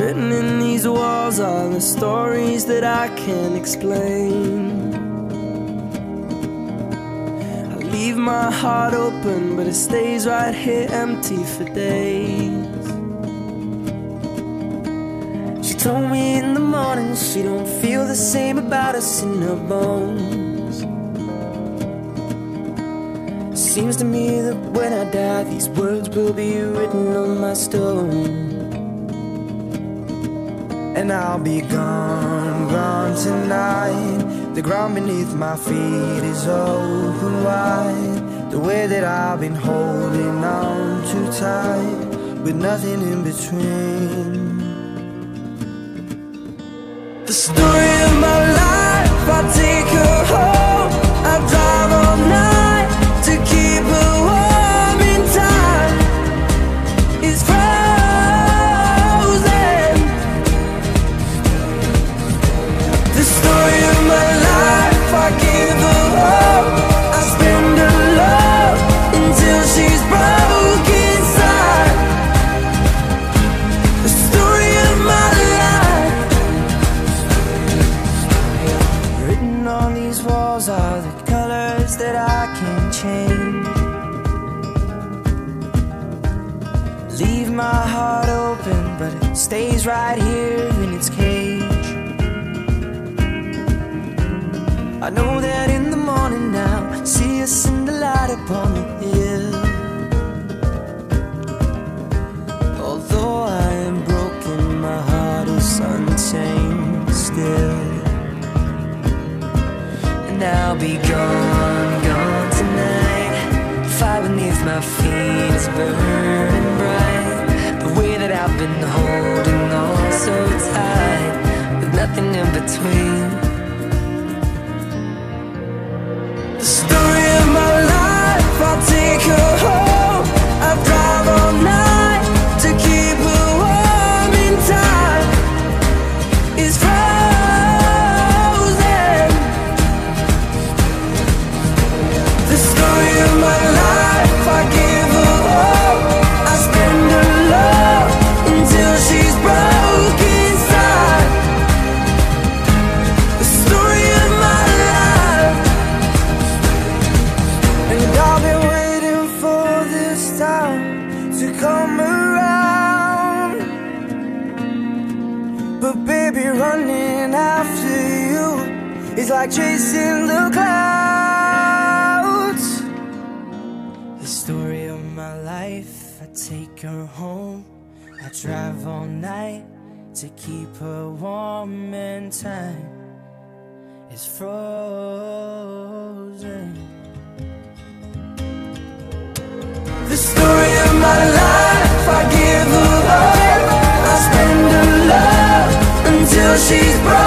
Written in these walls are the stories that I can't explain. I leave my heart open, but it stays right here empty for days. She told me in the morning she don't feel the same about us in her bones. Seems to me that when I die, these words will be written on my stone. And I'll be gone, gone tonight. The ground beneath my feet is open wide. The way that I've been holding on too tight, with nothing in between. The story but it stays right here in its cage. I know that in the morning now, see us in the light upon the hill. Although I am broken, my heart is untamed still. And I'll be gone, gone tonight. Fire beneath my feet is burning bright. Way that I've been holding on so tight, with nothing in between. Come around. But baby, running after you is like chasing the clouds. The story of my life, I take her home. I drive all night to keep her warm and time is frozen. The story she's bright.